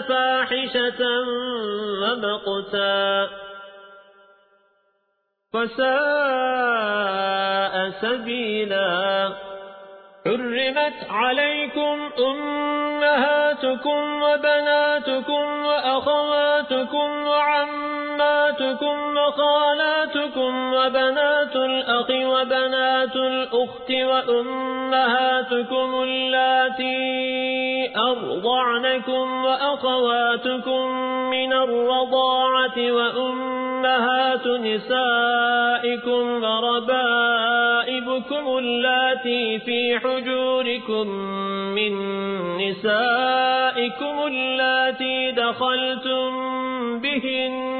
فاحشة ومقتا. فساء سبيلا. حرمت عليكم أمهاتكم وبناتكم وأخواتكم وعماتكم وخالاتكم وبنات الأخ وبنات الأخت وأمهاتكم اللاتي أرضعنكم وأخواتكم من الرضاعة وأمهات نسائكم وربائبكم اللاتي في حجوركم من نسائكم اللاتي دخلتم بهن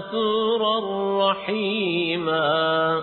غفورا رحيما